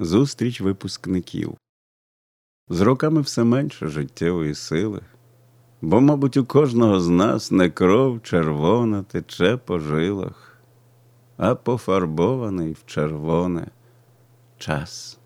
Зустріч випускників. З роками все менше життєвої сили, бо, мабуть, у кожного з нас не кров червона тече по жилах, а пофарбований в червоне час.